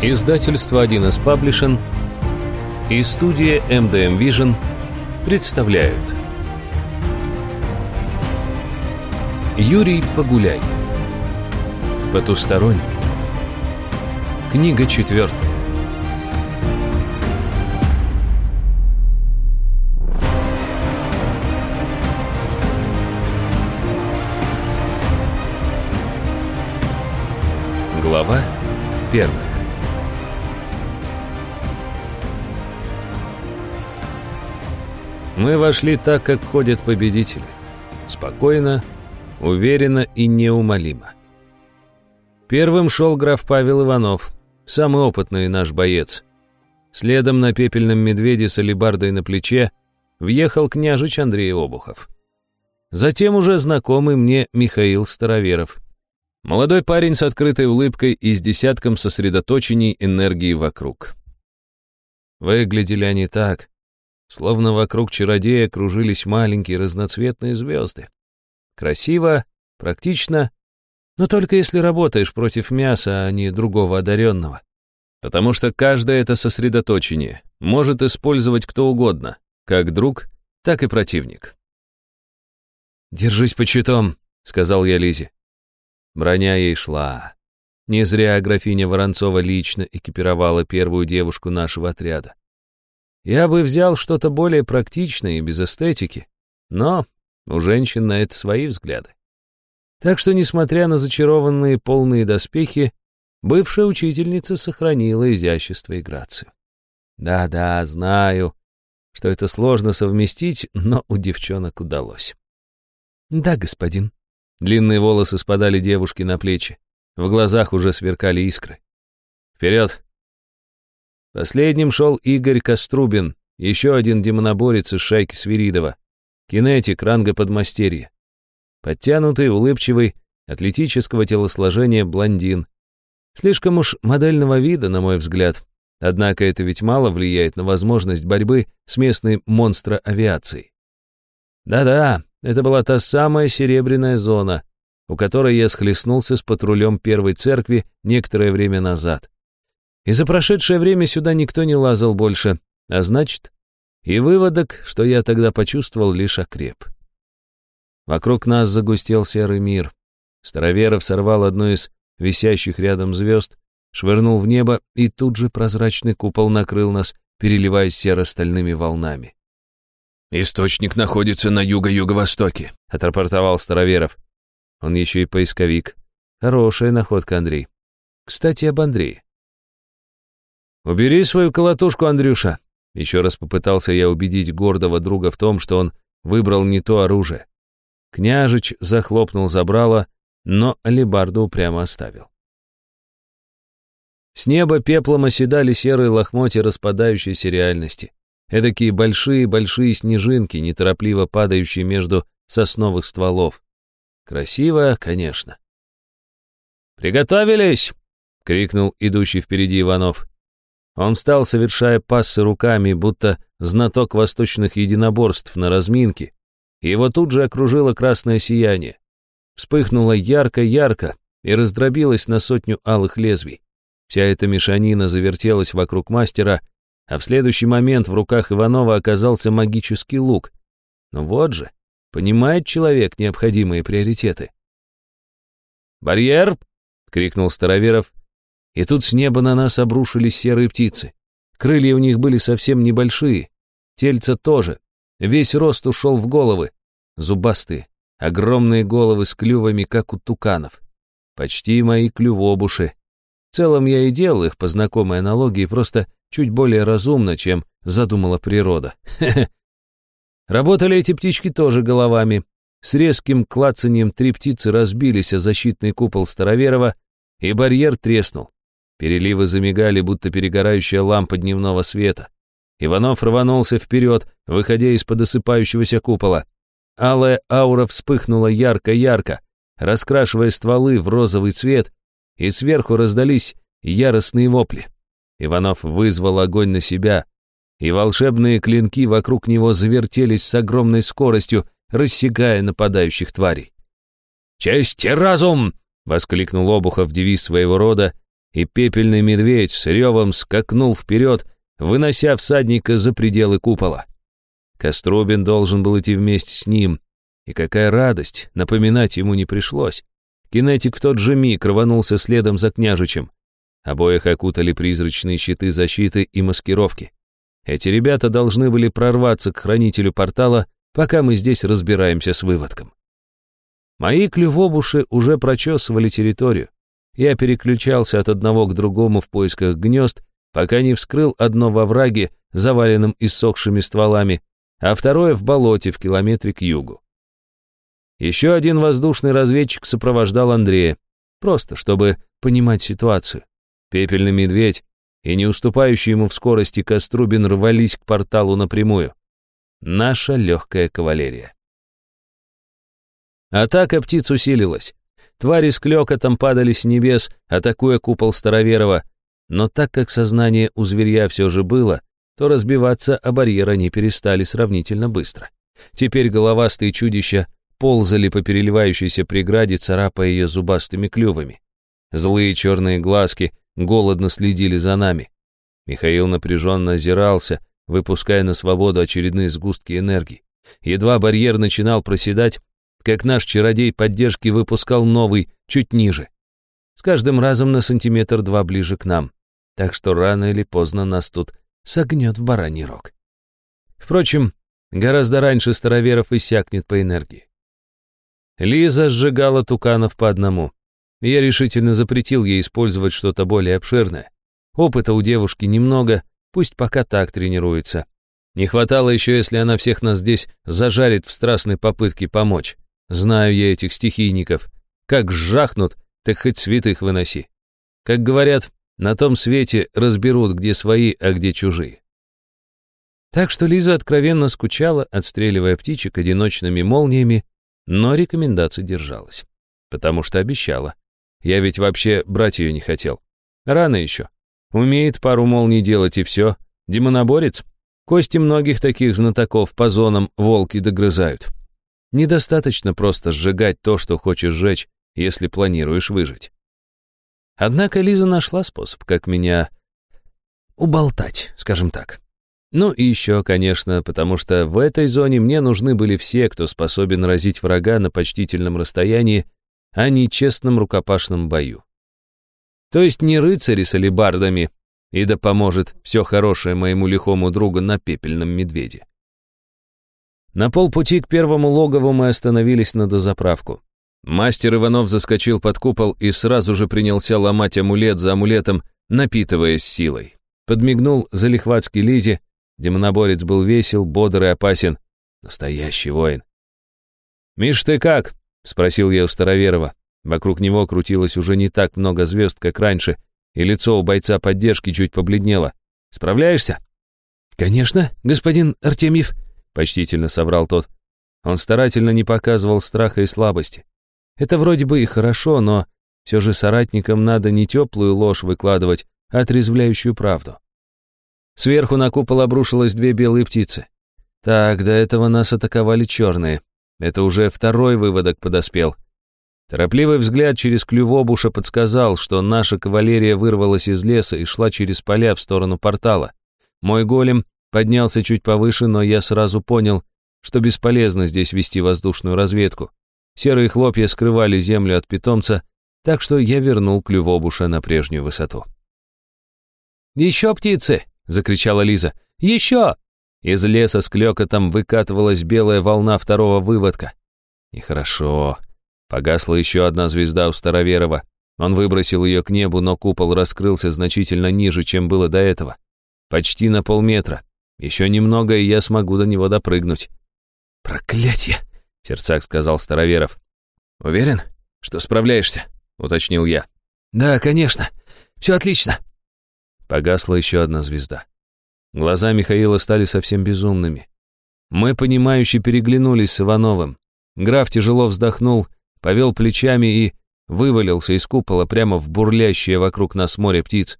Издательство 1С Паблишин и студия MDM Vision представляют. Юрий Погуляй. Потусторонний. Книга четвертая. Глава первая Мы вошли так, как ходят победители. Спокойно, уверенно и неумолимо. Первым шел граф Павел Иванов, самый опытный наш боец. Следом на пепельном медведе с алебардой на плече въехал княжич Андрей Обухов. Затем уже знакомый мне Михаил Староверов. Молодой парень с открытой улыбкой и с десятком сосредоточений энергии вокруг. Выглядели они так, Словно вокруг чародея кружились маленькие разноцветные звезды. Красиво, практично, но только если работаешь против мяса, а не другого одаренного. Потому что каждое это сосредоточение может использовать кто угодно, как друг, так и противник. «Держись по щитом», — сказал я Лизе. Броня ей шла. Не зря графиня Воронцова лично экипировала первую девушку нашего отряда. Я бы взял что-то более практичное и без эстетики, но у женщин на это свои взгляды. Так что, несмотря на зачарованные полные доспехи, бывшая учительница сохранила изящество и грацию. Да-да, знаю, что это сложно совместить, но у девчонок удалось. Да, господин. Длинные волосы спадали девушке на плечи. В глазах уже сверкали искры. Вперед! Последним шел Игорь Кострубин, еще один демоноборец из шайки Свиридова, кинетик ранга подмастерья. Подтянутый, улыбчивый, атлетического телосложения блондин. Слишком уж модельного вида, на мой взгляд. Однако это ведь мало влияет на возможность борьбы с местной монстроавиацией. Да-да, это была та самая серебряная зона, у которой я схлестнулся с патрулем первой церкви некоторое время назад. И за прошедшее время сюда никто не лазал больше, а значит, и выводок, что я тогда почувствовал, лишь окреп. Вокруг нас загустел серый мир. Староверов сорвал одну из висящих рядом звезд, швырнул в небо, и тут же прозрачный купол накрыл нас, переливаясь серо-стальными волнами. «Источник находится на юго-юго-востоке», — отрапортовал Староверов. Он еще и поисковик. Хорошая находка, Андрей. Кстати, об Андрее. «Убери свою колотушку, Андрюша!» Еще раз попытался я убедить гордого друга в том, что он выбрал не то оружие. Княжич захлопнул забрало, но алебарду упрямо оставил. С неба пеплом оседали серые лохмотья распадающейся реальности. Эдакие большие-большие снежинки, неторопливо падающие между сосновых стволов. Красиво, конечно. «Приготовились!» — крикнул идущий впереди Иванов. Он встал, совершая пассы руками, будто знаток восточных единоборств на разминке. Его тут же окружило красное сияние. Вспыхнуло ярко-ярко и раздробилось на сотню алых лезвий. Вся эта мешанина завертелась вокруг мастера, а в следующий момент в руках Иванова оказался магический лук. Ну вот же, понимает человек необходимые приоритеты. «Барьер!» — крикнул Староверов, и тут с неба на нас обрушились серые птицы. Крылья у них были совсем небольшие, тельца тоже. Весь рост ушел в головы. Зубастые, огромные головы с клювами, как у туканов. Почти мои клювобуши. В целом я и делал их по знакомой аналогии, просто чуть более разумно, чем задумала природа. Работали эти птички тоже головами. С резким клацанием три птицы разбились о защитный купол Староверова, и барьер треснул. Переливы замигали, будто перегорающая лампа дневного света. Иванов рванулся вперед, выходя из-под осыпающегося купола. Алая аура вспыхнула ярко-ярко, раскрашивая стволы в розовый цвет, и сверху раздались яростные вопли. Иванов вызвал огонь на себя, и волшебные клинки вокруг него завертелись с огромной скоростью, рассекая нападающих тварей. «Честь и разум!» — воскликнул Обухов девиз своего рода, и пепельный медведь с ревом скакнул вперед, вынося всадника за пределы купола. Кострубин должен был идти вместе с ним, и какая радость, напоминать ему не пришлось. Кинетик в тот же миг рванулся следом за княжичем. Обоих окутали призрачные щиты защиты и маскировки. Эти ребята должны были прорваться к хранителю портала, пока мы здесь разбираемся с выводком. Мои клювобуши уже прочесывали территорию. Я переключался от одного к другому в поисках гнезд, пока не вскрыл одно во враге, заваленном иссохшими стволами, а второе в болоте в километре к югу. Еще один воздушный разведчик сопровождал Андрея, просто чтобы понимать ситуацию. Пепельный медведь и не уступающий ему в скорости Кострубин рвались к порталу напрямую. Наша легкая кавалерия. Атака птиц усилилась. Твари с клёкотом падали с небес, атакуя купол Староверова, но так как сознание у зверья все же было, то разбиваться о барьер они перестали сравнительно быстро. Теперь головастые чудища ползали по переливающейся преграде, царапая ее зубастыми клювами. Злые черные глазки голодно следили за нами. Михаил напряженно озирался, выпуская на свободу очередные сгустки энергии. Едва барьер начинал проседать, как наш чародей поддержки выпускал новый, чуть ниже. С каждым разом на сантиметр-два ближе к нам. Так что рано или поздно нас тут согнет в бараний рог. Впрочем, гораздо раньше староверов иссякнет по энергии. Лиза сжигала туканов по одному. Я решительно запретил ей использовать что-то более обширное. Опыта у девушки немного, пусть пока так тренируется. Не хватало еще, если она всех нас здесь зажарит в страстной попытке помочь. Знаю я этих стихийников. Как жахнут, так хоть святых выноси. Как говорят, на том свете разберут, где свои, а где чужие. Так что Лиза откровенно скучала, отстреливая птичек одиночными молниями, но рекомендаций держалась. Потому что обещала. Я ведь вообще брать ее не хотел. Рано еще. Умеет пару молний делать и все. Демоноборец. Кости многих таких знатоков по зонам волки догрызают. Недостаточно просто сжигать то, что хочешь сжечь, если планируешь выжить. Однако Лиза нашла способ, как меня уболтать, скажем так. Ну и еще, конечно, потому что в этой зоне мне нужны были все, кто способен разить врага на почтительном расстоянии, а не честном рукопашном бою. То есть не рыцари с алебардами, и да поможет все хорошее моему лихому другу на пепельном медведе. На полпути к первому логову мы остановились на дозаправку. Мастер Иванов заскочил под купол и сразу же принялся ломать амулет за амулетом, напитываясь силой. Подмигнул залихватски Лизе, Демоноборец был весел, бодр и опасен. Настоящий воин. «Миш, ты как?» — спросил я у Староверова. Вокруг него крутилось уже не так много звезд, как раньше, и лицо у бойца поддержки чуть побледнело. «Справляешься?» «Конечно, господин Артемьев», — почтительно соврал тот. Он старательно не показывал страха и слабости. Это вроде бы и хорошо, но все же соратникам надо не теплую ложь выкладывать, а отрезвляющую правду. Сверху на купол обрушилось две белые птицы. Так, до этого нас атаковали черные. Это уже второй выводок подоспел. Торопливый взгляд через клювобуша подсказал, что наша кавалерия вырвалась из леса и шла через поля в сторону портала. Мой голем поднялся чуть повыше, но я сразу понял, что бесполезно здесь вести воздушную разведку. Серые хлопья скрывали землю от питомца, так что я вернул клювобуша на прежнюю высоту. «Еще птицы!» закричала Лиза. «Еще!» Из леса с клёкотом выкатывалась белая волна второго выводка. Нехорошо. Погасла еще одна звезда у Староверова. Он выбросил ее к небу, но купол раскрылся значительно ниже, чем было до этого. Почти на полметра. Еще немного, и я смогу до него допрыгнуть. «Проклятье!» — в сердцах сказал Староверов. «Уверен, что справляешься?» — уточнил я. «Да, конечно. Все отлично». Погасла еще одна звезда. Глаза Михаила стали совсем безумными. Мы, понимающе переглянулись с Ивановым. Граф тяжело вздохнул, повел плечами и вывалился из купола прямо в бурлящее вокруг нас море птиц.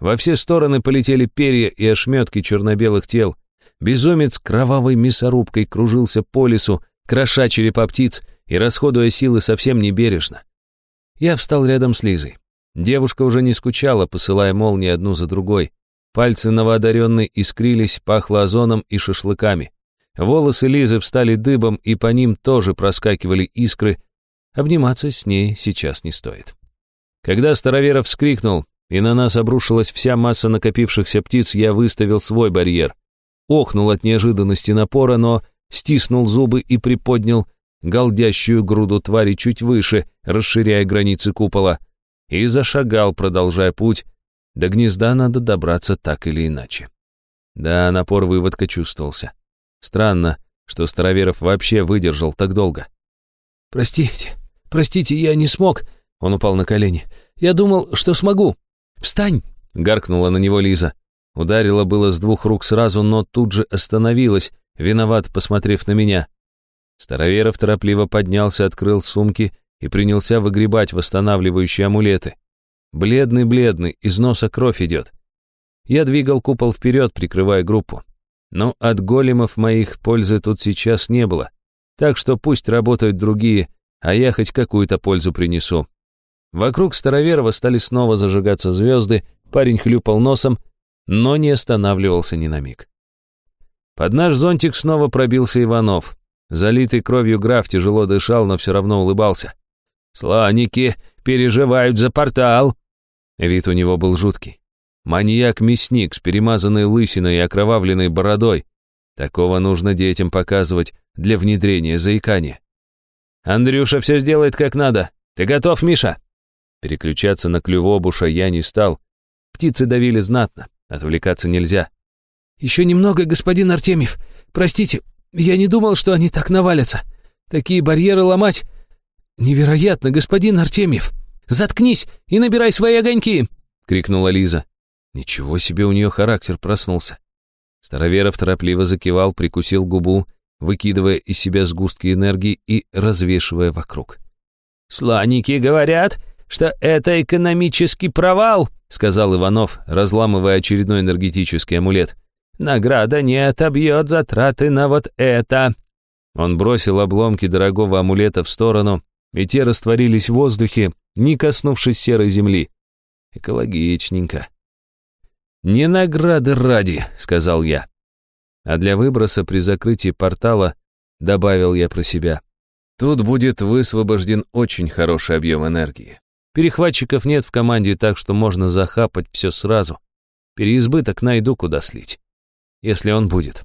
Во все стороны полетели перья и ошметки черно-белых тел. Безумец кровавой мясорубкой кружился по лесу, кроша черепа птиц и расходуя силы совсем небережно. Я встал рядом с Лизой. Девушка уже не скучала, посылая молнии одну за другой. Пальцы новоодаренной искрились, пахло озоном и шашлыками. Волосы Лизы встали дыбом, и по ним тоже проскакивали искры. Обниматься с ней сейчас не стоит. Когда Староверов вскрикнул, и на нас обрушилась вся масса накопившихся птиц, я выставил свой барьер. Охнул от неожиданности напора, но стиснул зубы и приподнял голдящую груду твари чуть выше, расширяя границы купола, и зашагал, продолжая путь. До гнезда надо добраться так или иначе. Да, напор выводка чувствовался. Странно, что Староверов вообще выдержал так долго. «Простите, простите, я не смог», — он упал на колени. «Я думал, что смогу. Встань!» — гаркнула на него Лиза. Ударила было с двух рук сразу, но тут же остановилась, виноват, посмотрев на меня. Староверов торопливо поднялся, открыл сумки и принялся выгребать восстанавливающие амулеты. Бледный-бледный, из носа кровь идет. Я двигал купол вперед, прикрывая группу. Но от големов моих пользы тут сейчас не было. Так что пусть работают другие, а я хоть какую-то пользу принесу. Вокруг Староверова стали снова зажигаться звезды, парень хлюпал носом, но не останавливался ни на миг. Под наш зонтик снова пробился Иванов. Залитый кровью граф тяжело дышал, но все равно улыбался. «Слоники переживают за портал!» Вид у него был жуткий. Маньяк-мясник с перемазанной лысиной и окровавленной бородой. Такого нужно детям показывать для внедрения заикания. «Андрюша все сделает как надо. Ты готов, Миша?» Переключаться на клювобуша я не стал. Птицы давили знатно, отвлекаться нельзя. «Еще немного, господин Артемьев. Простите, я не думал, что они так навалятся. Такие барьеры ломать... Невероятно, господин Артемьев. Заткнись и набирай свои огоньки!» — крикнула Лиза. Ничего себе у нее характер проснулся. Староверов торопливо закивал, прикусил губу, выкидывая из себя сгустки энергии и развешивая вокруг. «Сланники говорят, что это экономический провал», сказал Иванов, разламывая очередной энергетический амулет. «Награда не отобьет затраты на вот это». Он бросил обломки дорогого амулета в сторону, и те растворились в воздухе, не коснувшись серой земли. Экологичненько. «Не награды ради», — сказал я. А для выброса при закрытии портала добавил я про себя. Тут будет высвобожден очень хороший объем энергии. Перехватчиков нет в команде, так что можно захапать все сразу. Переизбыток найду, куда слить. Если он будет.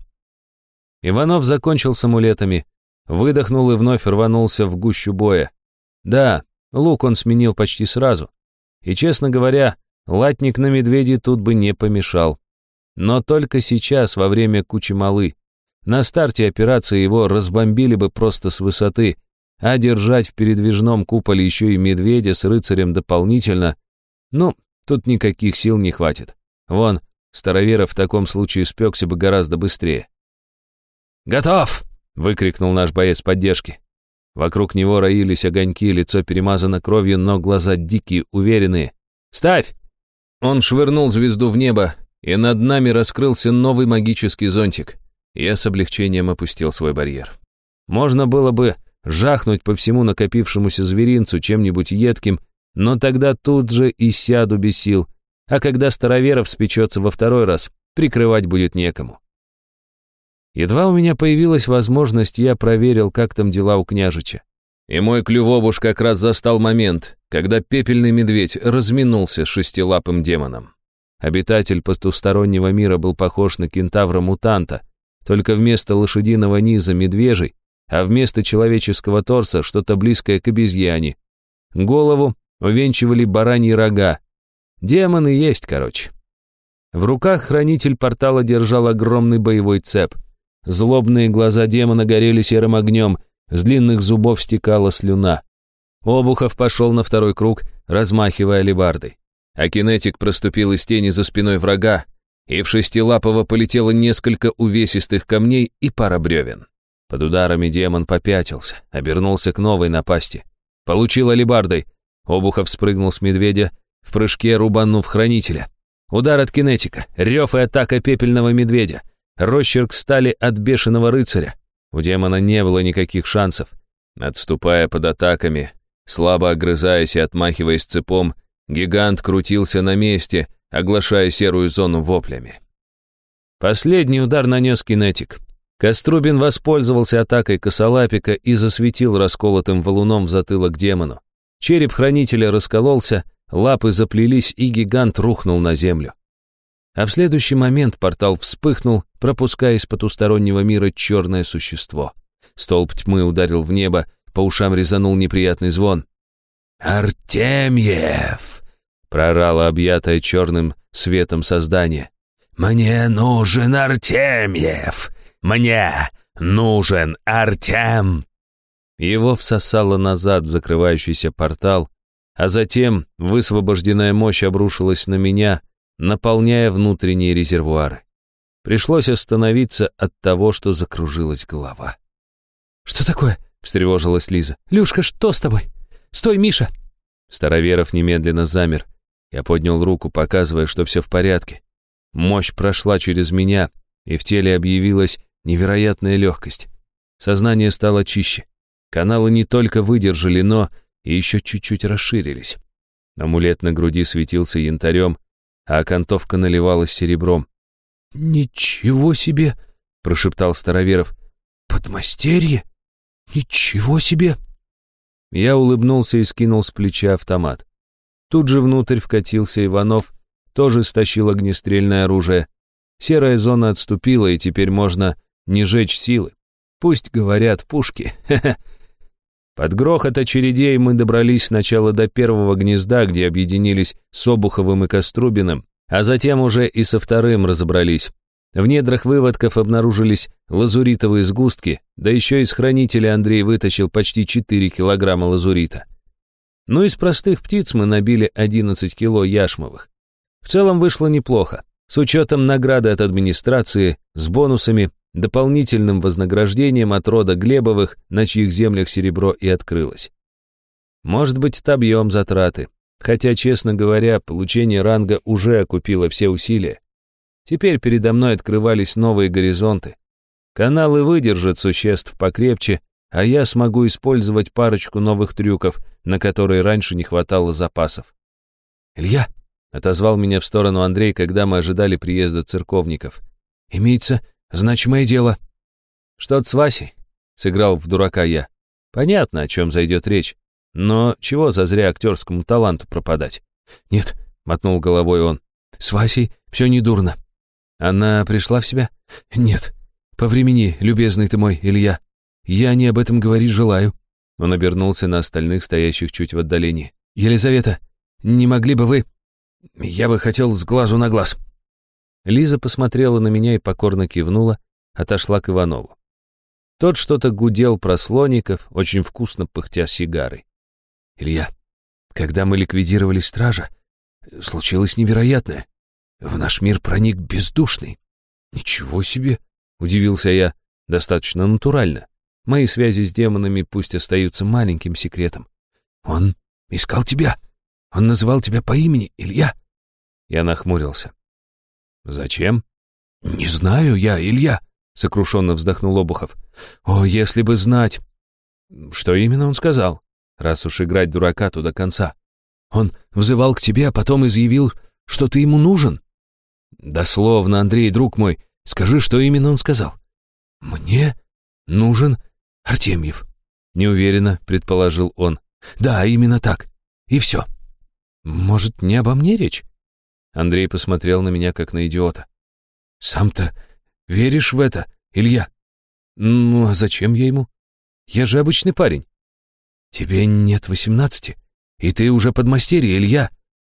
Иванов закончил с амулетами, выдохнул и вновь рванулся в гущу боя. Да, лук он сменил почти сразу. И, честно говоря, Латник на медведе тут бы не помешал. Но только сейчас, во время кучи малы. На старте операции его разбомбили бы просто с высоты, а держать в передвижном куполе еще и медведя с рыцарем дополнительно, ну, тут никаких сил не хватит. Вон, Староверов в таком случае спекся бы гораздо быстрее. «Готов!» — выкрикнул наш боец поддержки. Вокруг него роились огоньки, лицо перемазано кровью, но глаза дикие, уверенные. «Ставь!» Он швырнул звезду в небо, и над нами раскрылся новый магический зонтик. Я с облегчением опустил свой барьер. Можно было бы жахнуть по всему накопившемуся зверинцу чем-нибудь едким, но тогда тут же и сяду без сил, а когда Староверов спечется во второй раз, прикрывать будет некому. Едва у меня появилась возможность, я проверил, как там дела у княжича. И мой клювобуш как раз застал момент, когда пепельный медведь разминулся с шестилапым демоном. Обитатель потустороннего мира был похож на кентавра-мутанта, только вместо лошадиного низа медвежий, а вместо человеческого торса что-то близкое к обезьяне. Голову увенчивали бараньи рога. Демоны есть, короче. В руках хранитель портала держал огромный боевой цеп. Злобные глаза демона горели серым огнем — с длинных зубов стекала слюна. Обухов пошел на второй круг, размахивая алебардой. А кинетик проступил из тени за спиной врага, и в шестилапого полетело несколько увесистых камней и пара бревен. Под ударами демон попятился, обернулся к новой напасти. Получил алебардой. Обухов спрыгнул с медведя, в прыжке рубанув хранителя. Удар от кинетика, рев и атака пепельного медведя, росчерк стали от бешеного рыцаря. У демона не было никаких шансов. Отступая под атаками, слабо огрызаясь и отмахиваясь цепом, Гигант крутился на месте, оглашая серую зону воплями. Последний удар нанес кинетик. Кострубин воспользовался атакой косолапика и засветил расколотым валуном в затылок демону. Череп хранителя раскололся, лапы заплелись, и гигант рухнул на землю. А в следующий момент портал вспыхнул, пропуская из потустороннего мира черное существо. Столб тьмы ударил в небо, по ушам резанул неприятный звон. «Артемьев!» — прорало объятое черным светом создание. «Мне нужен Артемьев! Мне нужен Артем!» Его всосало назад в закрывающийся портал, а затем высвобожденная мощь обрушилась на меня, наполняя внутренние резервуары. Пришлось остановиться от того, что закружилась голова. «Что такое?» — встревожилась Лиза. «Люшка, что с тобой? Стой, Миша!» Староверов немедленно замер. Я поднял руку, показывая, что все в порядке. Мощь прошла через меня, и в теле объявилась невероятная легкость. Сознание стало чище. Каналы не только выдержали, но и еще чуть-чуть расширились. Амулет на груди светился янтарем, а окантовка наливалась серебром. «Ничего себе!» — прошептал Староверов. «Подмастерье? Ничего себе!» Я улыбнулся и скинул с плеча автомат. Тут же внутрь вкатился Иванов, тоже стащил огнестрельное оружие. Серая зона отступила, и теперь можно не жечь силы. Пусть говорят пушки. Под грохот очередей мы добрались сначала до первого гнезда, где объединились с Обуховым и Кострубиным, а затем уже и со вторым разобрались. В недрах выводков обнаружились лазуритовые сгустки, да еще из хранителя Андрей вытащил почти 4 килограмма лазурита. Ну, из простых птиц мы набили 11 кило яшмовых. В целом вышло неплохо, с учетом награды от администрации, с бонусами, дополнительным вознаграждением от рода Глебовых, на чьих землях серебро и открылось. Может быть, отобьем затраты, хотя, честно говоря, получение ранга уже окупило все усилия. Теперь передо мной открывались новые горизонты. Каналы выдержат существ покрепче, а я смогу использовать парочку новых трюков, на которые раньше не хватало запасов. «Илья!» — отозвал меня в сторону Андрей, когда мы ожидали приезда церковников. «Имеется значимое дело». «Что-то с Васей?» — сыграл в дурака я. «Понятно, о чем зайдет речь. Но чего зазря актерскому таланту пропадать?» «Нет», — мотнул головой он. «С Васей все недурно». «Она пришла в себя?» «Нет. По времени, любезный ты мой, Илья. Я не об этом говорить желаю». Он обернулся на остальных, стоящих чуть в отдалении. «Елизавета, не могли бы вы...» Я бы хотел с глазу на глаз». Лиза посмотрела на меня и покорно кивнула, отошла к Иванову. Тот что-то гудел про слоников, очень вкусно пыхтя сигарой. «Илья, когда мы ликвидировали стража, случилось невероятное. В наш мир проник бездушный». «Ничего себе!» — удивился я. «Достаточно натурально. Мои связи с демонами пусть остаются маленьким секретом». «Он искал тебя!» Он называл тебя по имени, Илья?» Я нахмурился. «Зачем?» «Не знаю я, Илья», — сокрушенно вздохнул Обухов. «О, если бы знать!» «Что именно он сказал? Раз уж играть дурака, то до конца». «Он взывал к тебе, а потом изъявил, что ты ему нужен». «Дословно, Андрей, друг мой, скажи, что именно он сказал?» «Мне нужен Артемьев», — неуверенно предположил он. «Да, именно так. И все». «Может, не обо мне речь?» Андрей посмотрел на меня, как на идиота. «Сам-то веришь в это, Илья?» «Ну, а зачем я ему? Я же обычный парень». «Тебе нет восемнадцати, и ты уже подмастерье, Илья.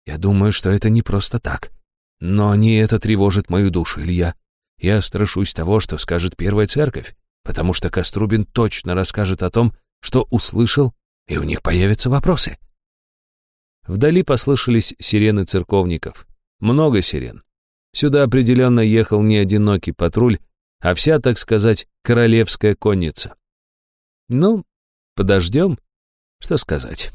Я думаю, что это не просто так. Но не это тревожит мою душу, Илья. Я страшусь того, что скажет Первая Церковь, потому что Кострубин точно расскажет о том, что услышал, и у них появятся вопросы». Вдали послышались сирены церковников. Много сирен. Сюда определенно ехал не одинокий патруль, а вся, так сказать, королевская конница. Ну, подождем, что сказать.